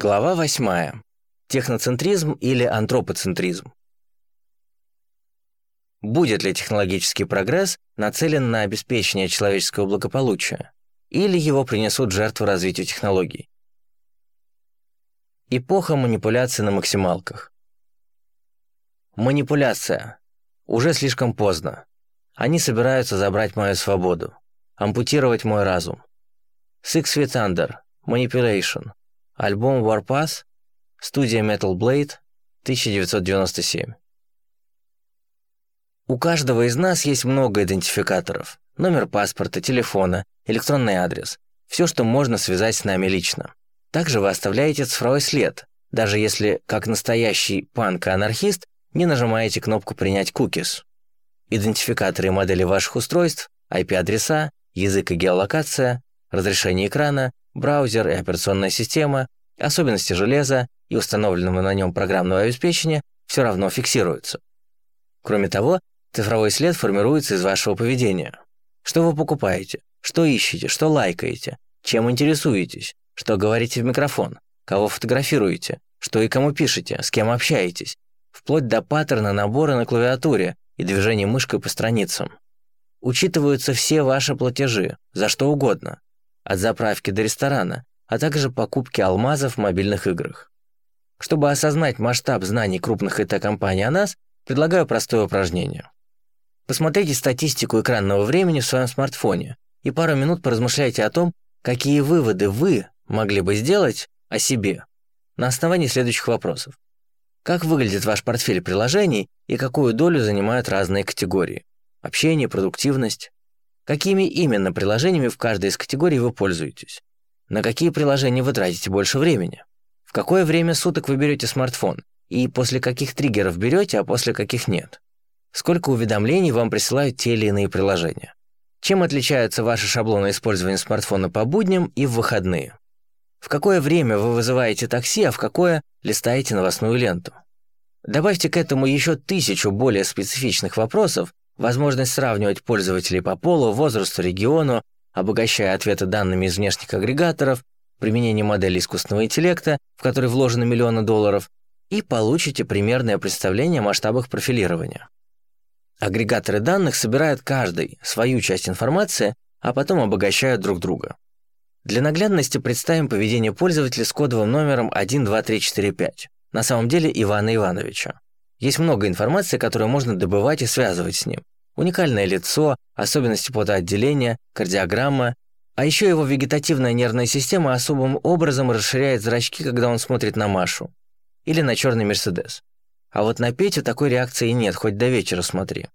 Глава 8. Техноцентризм или антропоцентризм. Будет ли технологический прогресс нацелен на обеспечение человеческого благополучия, или его принесут жертву развитию технологий? Эпоха манипуляции на максималках. Манипуляция. Уже слишком поздно. Они собираются забрать мою свободу, ампутировать мой разум. Six Feet Under. Manipulation. Альбом Warpath, студия Metal Blade, 1997. У каждого из нас есть много идентификаторов. Номер паспорта, телефона, электронный адрес. Все, что можно связать с нами лично. Также вы оставляете цифровой след, даже если, как настоящий панк анархист, не нажимаете кнопку «Принять cookies». Идентификаторы модели ваших устройств, IP-адреса, язык и геолокация, разрешение экрана, браузер и операционная система, особенности железа и установленного на нем программного обеспечения все равно фиксируются. Кроме того, цифровой след формируется из вашего поведения. Что вы покупаете, что ищете, что лайкаете, чем интересуетесь, что говорите в микрофон, кого фотографируете, что и кому пишете, с кем общаетесь, вплоть до паттерна набора на клавиатуре и движения мышкой по страницам. Учитываются все ваши платежи, за что угодно, от заправки до ресторана, а также покупки алмазов в мобильных играх. Чтобы осознать масштаб знаний крупных ИТ-компаний о нас, предлагаю простое упражнение. Посмотрите статистику экранного времени в своем смартфоне и пару минут поразмышляйте о том, какие выводы вы могли бы сделать о себе на основании следующих вопросов. Как выглядит ваш портфель приложений и какую долю занимают разные категории? Общение, продуктивность. Какими именно приложениями в каждой из категорий вы пользуетесь? На какие приложения вы тратите больше времени? В какое время суток вы берете смартфон? И после каких триггеров берете, а после каких нет? Сколько уведомлений вам присылают те или иные приложения? Чем отличаются ваши шаблоны использования смартфона по будням и в выходные? В какое время вы вызываете такси, а в какое листаете новостную ленту? Добавьте к этому еще тысячу более специфичных вопросов, возможность сравнивать пользователей по полу, возрасту, региону, обогащая ответы данными из внешних агрегаторов, применение модели искусственного интеллекта, в который вложены миллионы долларов, и получите примерное представление о масштабах профилирования. Агрегаторы данных собирают каждый свою часть информации, а потом обогащают друг друга. Для наглядности представим поведение пользователя с кодовым номером 12345, на самом деле Ивана Ивановича. Есть много информации, которую можно добывать и связывать с ним уникальное лицо, особенности потоотделения, кардиограмма, а еще его вегетативная нервная система особым образом расширяет зрачки, когда он смотрит на Машу или на черный Мерседес. А вот на Петю такой реакции нет, хоть до вечера смотри.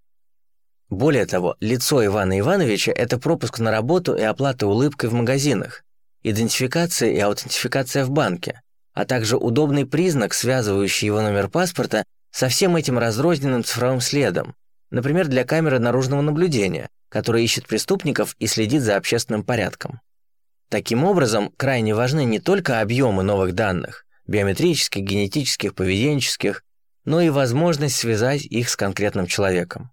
Более того, лицо Ивана Ивановича – это пропуск на работу и оплата улыбкой в магазинах, идентификация и аутентификация в банке, а также удобный признак, связывающий его номер паспорта со всем этим разрозненным цифровым следом, например, для камеры наружного наблюдения, которая ищет преступников и следит за общественным порядком. Таким образом, крайне важны не только объемы новых данных, биометрических, генетических, поведенческих, но и возможность связать их с конкретным человеком.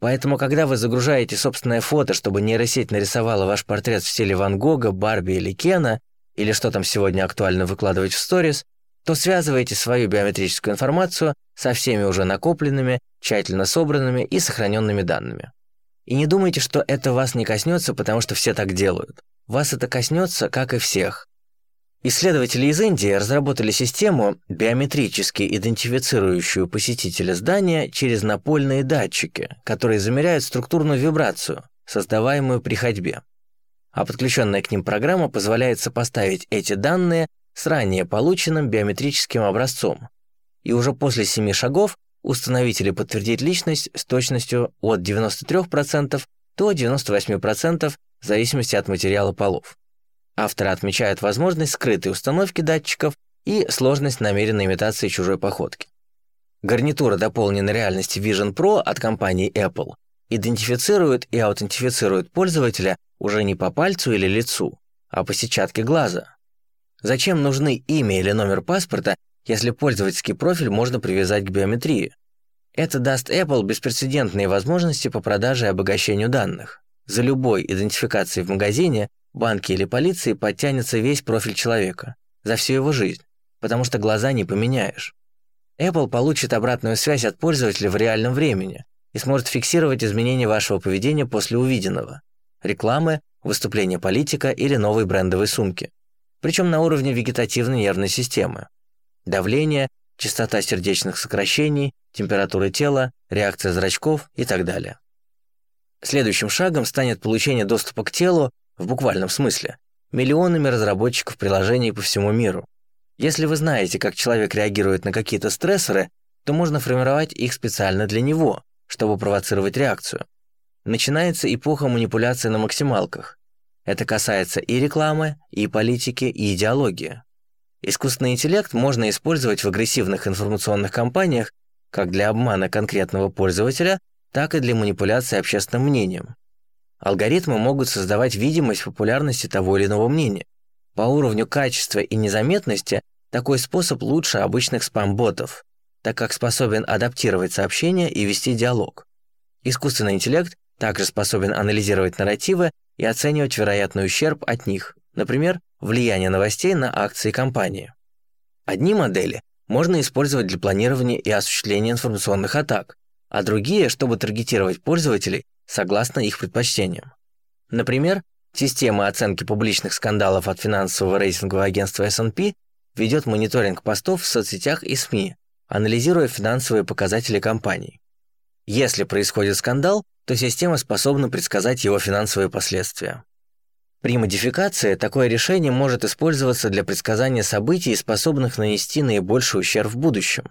Поэтому, когда вы загружаете собственное фото, чтобы нейросеть нарисовала ваш портрет в стиле Ван Гога, Барби или Кена, или что там сегодня актуально выкладывать в сторис, то связываете свою биометрическую информацию со всеми уже накопленными, тщательно собранными и сохраненными данными. И не думайте, что это вас не коснется, потому что все так делают. Вас это коснется, как и всех. Исследователи из Индии разработали систему, биометрически идентифицирующую посетителя здания через напольные датчики, которые замеряют структурную вибрацию, создаваемую при ходьбе. А подключенная к ним программа позволяет сопоставить эти данные с ранее полученным биометрическим образцом, и уже после семи шагов установить или подтвердить личность с точностью от 93% до 98% в зависимости от материала полов. Авторы отмечают возможность скрытой установки датчиков и сложность намеренной имитации чужой походки. Гарнитура дополненной реальности Vision Pro от компании Apple идентифицирует и аутентифицирует пользователя уже не по пальцу или лицу, а по сетчатке глаза. Зачем нужны имя или номер паспорта, если пользовательский профиль можно привязать к биометрии. Это даст Apple беспрецедентные возможности по продаже и обогащению данных. За любой идентификацией в магазине, банке или полиции подтянется весь профиль человека. за всю его жизнь, потому что глаза не поменяешь. Apple получит обратную связь от пользователя в реальном времени и сможет фиксировать изменения вашего поведения после увиденного. Рекламы, выступления политика или новой брендовой сумки. Причем на уровне вегетативной нервной системы. Давление, частота сердечных сокращений, температура тела, реакция зрачков и так далее. Следующим шагом станет получение доступа к телу в буквальном смысле миллионами разработчиков приложений по всему миру. Если вы знаете, как человек реагирует на какие-то стрессоры, то можно формировать их специально для него, чтобы провоцировать реакцию. Начинается эпоха манипуляции на максималках. Это касается и рекламы, и политики, и идеологии. Искусственный интеллект можно использовать в агрессивных информационных кампаниях как для обмана конкретного пользователя, так и для манипуляции общественным мнением. Алгоритмы могут создавать видимость популярности того или иного мнения. По уровню качества и незаметности такой способ лучше обычных спам-ботов, так как способен адаптировать сообщения и вести диалог. Искусственный интеллект также способен анализировать нарративы и оценивать вероятный ущерб от них, например, влияние новостей на акции компании. Одни модели можно использовать для планирования и осуществления информационных атак, а другие, чтобы таргетировать пользователей согласно их предпочтениям. Например, система оценки публичных скандалов от финансового рейтингового агентства S&P ведет мониторинг постов в соцсетях и СМИ, анализируя финансовые показатели компаний. Если происходит скандал, то система способна предсказать его финансовые последствия. При модификации такое решение может использоваться для предсказания событий, способных нанести наибольший ущерб в будущем.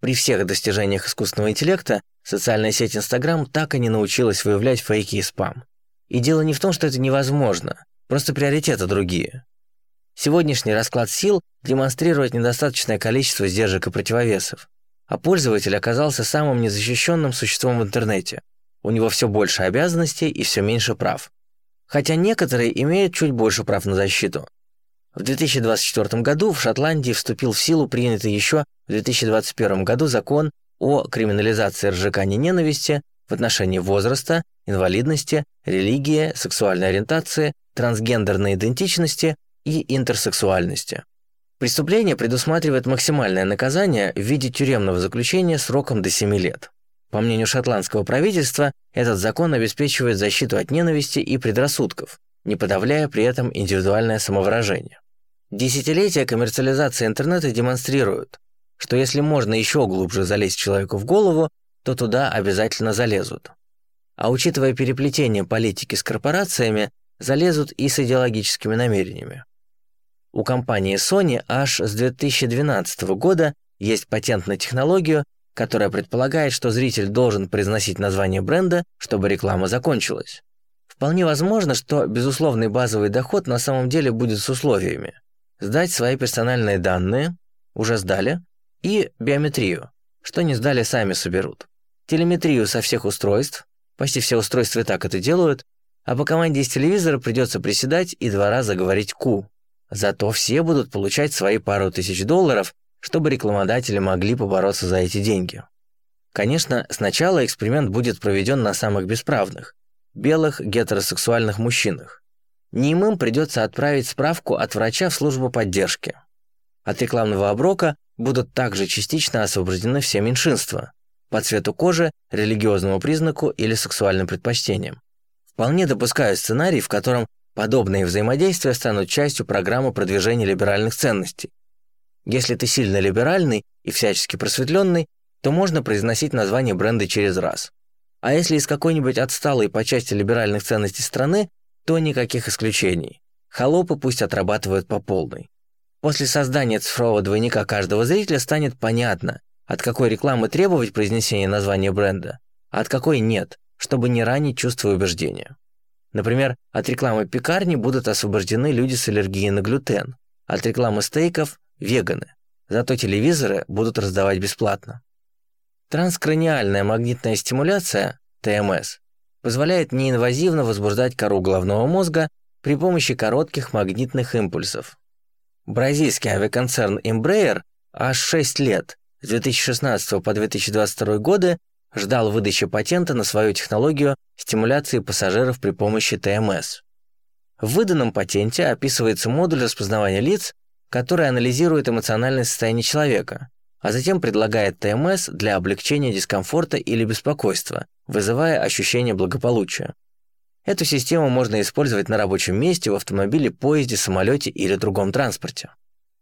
При всех достижениях искусственного интеллекта социальная сеть Instagram так и не научилась выявлять фейки и спам. И дело не в том, что это невозможно, просто приоритеты другие. Сегодняшний расклад сил демонстрирует недостаточное количество сдержек и противовесов, а пользователь оказался самым незащищенным существом в интернете. У него все больше обязанностей и все меньше прав. Хотя некоторые имеют чуть больше прав на защиту. В 2024 году в Шотландии вступил в силу принятый еще в 2021 году закон о криминализации разжигания ненависти в отношении возраста, инвалидности, религии, сексуальной ориентации, трансгендерной идентичности и интерсексуальности. Преступление предусматривает максимальное наказание в виде тюремного заключения сроком до 7 лет. По мнению шотландского правительства, этот закон обеспечивает защиту от ненависти и предрассудков, не подавляя при этом индивидуальное самовыражение. Десятилетия коммерциализации интернета демонстрируют, что если можно еще глубже залезть человеку в голову, то туда обязательно залезут. А учитывая переплетение политики с корпорациями, залезут и с идеологическими намерениями. У компании Sony аж с 2012 года есть патент на технологию, которая предполагает, что зритель должен произносить название бренда, чтобы реклама закончилась. Вполне возможно, что безусловный базовый доход на самом деле будет с условиями. Сдать свои персональные данные, уже сдали, и биометрию, что не сдали сами соберут. Телеметрию со всех устройств, почти все устройства так это делают, а по команде из телевизора придется приседать и два раза говорить «ку». Зато все будут получать свои пару тысяч долларов чтобы рекламодатели могли побороться за эти деньги. Конечно, сначала эксперимент будет проведен на самых бесправных – белых гетеросексуальных мужчинах. Немым придется отправить справку от врача в службу поддержки. От рекламного оброка будут также частично освобождены все меньшинства по цвету кожи, религиозному признаку или сексуальным предпочтениям. Вполне допускаю сценарий, в котором подобные взаимодействия станут частью программы продвижения либеральных ценностей, если ты сильно либеральный и всячески просветленный, то можно произносить название бренда через раз. А если из какой-нибудь отсталой по части либеральных ценностей страны, то никаких исключений. Холопы пусть отрабатывают по полной. После создания цифрового двойника каждого зрителя станет понятно, от какой рекламы требовать произнесения названия бренда, а от какой нет, чтобы не ранить чувство убеждения. Например, от рекламы пекарни будут освобождены люди с аллергией на глютен, от рекламы стейков веганы. Зато телевизоры будут раздавать бесплатно. Транскраниальная магнитная стимуляция, ТМС, позволяет неинвазивно возбуждать кору головного мозга при помощи коротких магнитных импульсов. Бразильский авиаконцерн Embraer аж 6 лет, с 2016 по 2022 годы, ждал выдачи патента на свою технологию стимуляции пассажиров при помощи ТМС. В выданном патенте описывается модуль распознавания лиц, который анализирует эмоциональное состояние человека, а затем предлагает ТМС для облегчения дискомфорта или беспокойства, вызывая ощущение благополучия. Эту систему можно использовать на рабочем месте, в автомобиле, поезде, самолете или другом транспорте.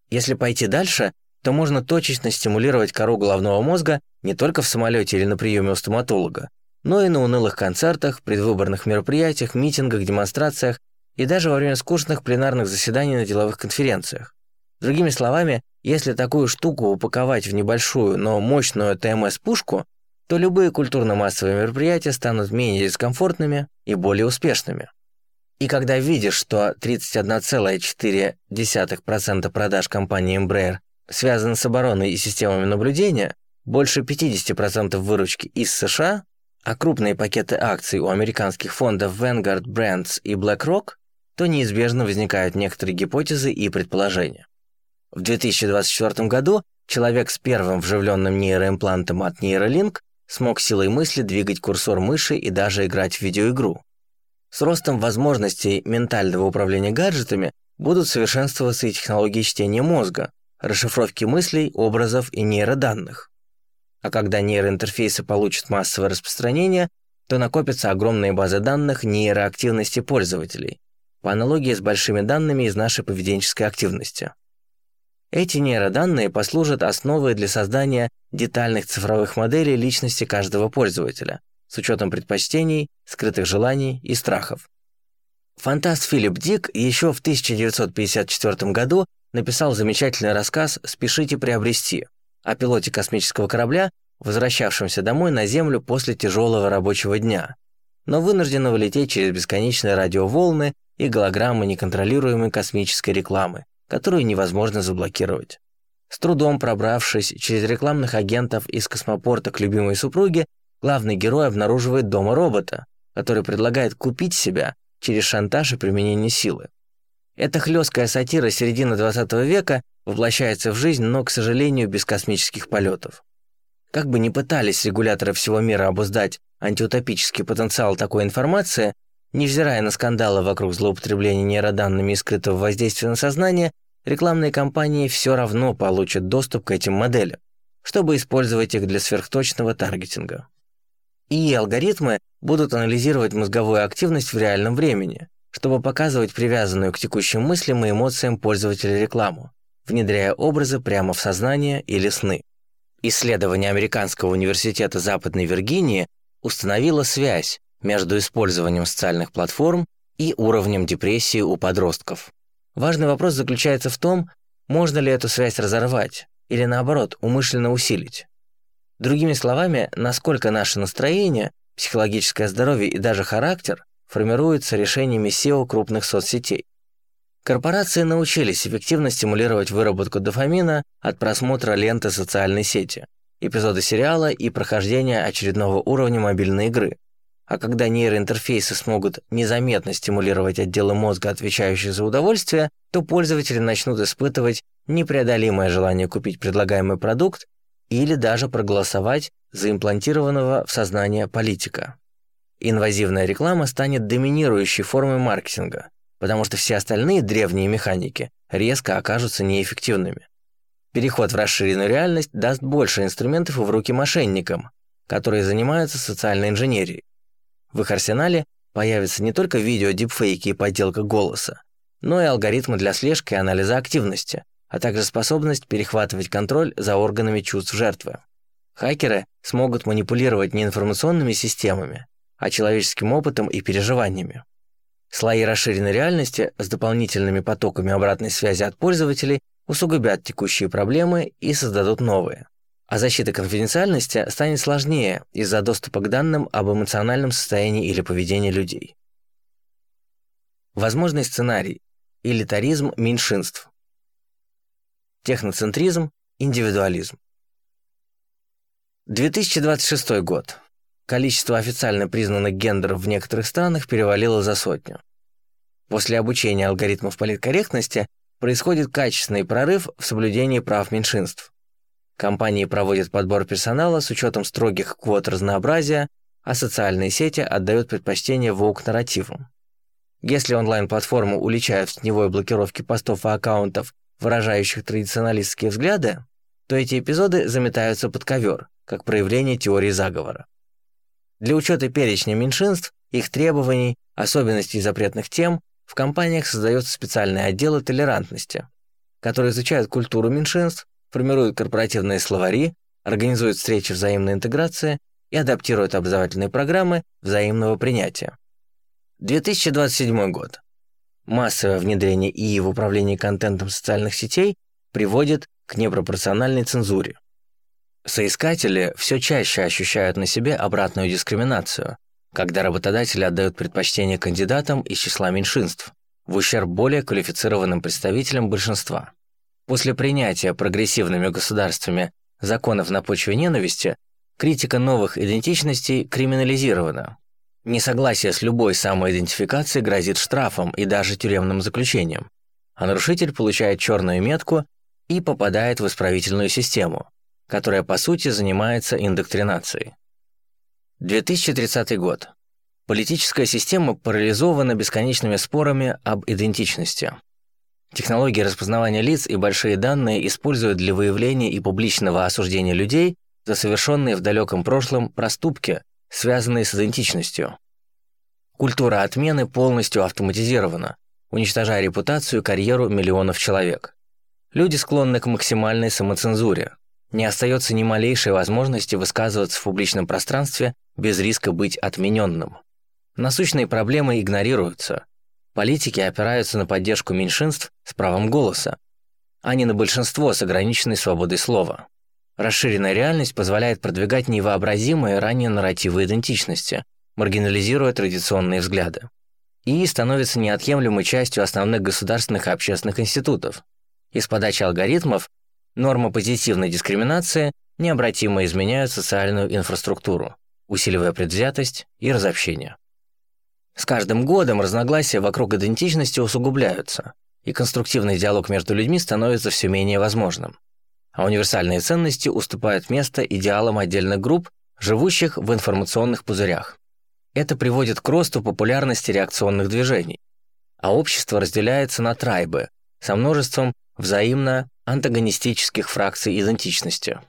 Если пойти дальше, то можно точечно стимулировать кору головного мозга не только в самолете или на приеме у стоматолога, но и на унылых концертах, предвыборных мероприятиях, митингах, демонстрациях и даже во время скучных пленарных заседаний на деловых конференциях. Другими словами, если такую штуку упаковать в небольшую, но мощную ТМС-пушку, то любые культурно-массовые мероприятия станут менее дискомфортными и более успешными. И когда видишь, что 31,4% продаж компании Embraer связаны с обороной и системами наблюдения, больше 50% выручки из США, а крупные пакеты акций у американских фондов Vanguard, Brands и BlackRock, то неизбежно возникают некоторые гипотезы и предположения. В 2024 году человек с первым вживленным нейроимплантом от Neuralink смог силой мысли двигать курсор мыши и даже играть в видеоигру. С ростом возможностей ментального управления гаджетами будут совершенствоваться и технологии чтения мозга, расшифровки мыслей, образов и нейроданных. А когда нейроинтерфейсы получат массовое распространение, то накопятся огромные базы данных нейроактивности пользователей, по аналогии с большими данными из нашей поведенческой активности. Эти нейроданные послужат основой для создания детальных цифровых моделей личности каждого пользователя с учетом предпочтений, скрытых желаний и страхов. Фантаст Филипп Дик еще в 1954 году написал замечательный рассказ «Спешите приобрести» о пилоте космического корабля, возвращавшемся домой на Землю после тяжелого рабочего дня, но вынужденного лететь через бесконечные радиоволны и голограммы неконтролируемой космической рекламы, которую невозможно заблокировать. С трудом пробравшись через рекламных агентов из космопорта к любимой супруге, главный герой обнаруживает дома робота, который предлагает купить себя через шантаж и применение силы. Эта хлесткая сатира середины 20 века воплощается в жизнь, но, к сожалению, без космических полетов. Как бы ни пытались регуляторы всего мира обуздать антиутопический потенциал такой информации, Невзирая на скандалы вокруг злоупотребления нейроданными и скрытого воздействия на сознание, рекламные компании все равно получат доступ к этим моделям, чтобы использовать их для сверхточного таргетинга. И алгоритмы будут анализировать мозговую активность в реальном времени, чтобы показывать привязанную к текущим мыслям и эмоциям пользователя рекламу, внедряя образы прямо в сознание или сны. Исследование Американского университета Западной Виргинии установило связь между использованием социальных платформ и уровнем депрессии у подростков. Важный вопрос заключается в том, можно ли эту связь разорвать или наоборот умышленно усилить. Другими словами, насколько наше настроение, психологическое здоровье и даже характер формируются решениями SEO крупных соцсетей. Корпорации научились эффективно стимулировать выработку дофамина от просмотра ленты социальной сети, эпизода сериала и прохождения очередного уровня мобильной игры. А когда нейроинтерфейсы смогут незаметно стимулировать отделы мозга, отвечающие за удовольствие, то пользователи начнут испытывать непреодолимое желание купить предлагаемый продукт или даже проголосовать за имплантированного в сознание политика. Инвазивная реклама станет доминирующей формой маркетинга, потому что все остальные древние механики резко окажутся неэффективными. Переход в расширенную реальность даст больше инструментов в руки мошенникам, которые занимаются социальной инженерией. В их арсенале появятся не только видео, дипфейки и подделка голоса, но и алгоритмы для слежки и анализа активности, а также способность перехватывать контроль за органами чувств жертвы. Хакеры смогут манипулировать не информационными системами, а человеческим опытом и переживаниями. Слои расширенной реальности с дополнительными потоками обратной связи от пользователей усугубят текущие проблемы и создадут новые а защита конфиденциальности станет сложнее из-за доступа к данным об эмоциональном состоянии или поведении людей. Возможный сценарий – элитаризм меньшинств. Техноцентризм, индивидуализм. 2026 год. Количество официально признанных гендеров в некоторых странах перевалило за сотню. После обучения алгоритмов политкорректности происходит качественный прорыв в соблюдении прав меньшинств. Компании проводят подбор персонала с учетом строгих квот разнообразия, а социальные сети отдают предпочтение воук-нарративам. Если онлайн-платформы уличают в теневой блокировке постов и аккаунтов выражающих традиционалистские взгляды, то эти эпизоды заметаются под ковер, как проявление теории заговора. Для учета перечня меньшинств, их требований, особенностей запретных тем в компаниях создаются специальные отделы толерантности, которые изучают культуру меньшинств, формируют корпоративные словари, организуют встречи взаимной интеграции и адаптируют образовательные программы взаимного принятия. 2027 год. Массовое внедрение ИИ в управлении контентом социальных сетей приводит к непропорциональной цензуре. Соискатели все чаще ощущают на себе обратную дискриминацию, когда работодатели отдают предпочтение кандидатам из числа меньшинств в ущерб более квалифицированным представителям большинства. После принятия прогрессивными государствами законов на почве ненависти, критика новых идентичностей криминализирована. Несогласие с любой самоидентификацией грозит штрафом и даже тюремным заключением, а нарушитель получает черную метку и попадает в исправительную систему, которая по сути занимается индоктринацией. 2030 год. Политическая система парализована бесконечными спорами об идентичности. Технологии распознавания лиц и большие данные используют для выявления и публичного осуждения людей за совершенные в далеком прошлом проступки, связанные с идентичностью. Культура отмены полностью автоматизирована, уничтожая репутацию и карьеру миллионов человек. Люди склонны к максимальной самоцензуре. Не остается ни малейшей возможности высказываться в публичном пространстве без риска быть отмененным. Насущные проблемы игнорируются. Политики опираются на поддержку меньшинств с правом голоса, а не на большинство с ограниченной свободой слова. Расширенная реальность позволяет продвигать невообразимые ранее нарративы идентичности, маргинализируя традиционные взгляды. И становится неотъемлемой частью основных государственных и общественных институтов, из подачи алгоритмов нормы позитивной дискриминации необратимо изменяют социальную инфраструктуру, усиливая предвзятость и разобщение. С каждым годом разногласия вокруг идентичности усугубляются, и конструктивный диалог между людьми становится все менее возможным. А универсальные ценности уступают место идеалам отдельных групп, живущих в информационных пузырях. Это приводит к росту популярности реакционных движений, а общество разделяется на трайбы со множеством взаимно антагонистических фракций идентичности.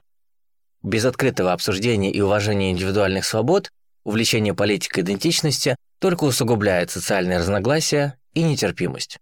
Без открытого обсуждения и уважения индивидуальных свобод увлечение политикой идентичности только усугубляет социальные разногласия и нетерпимость.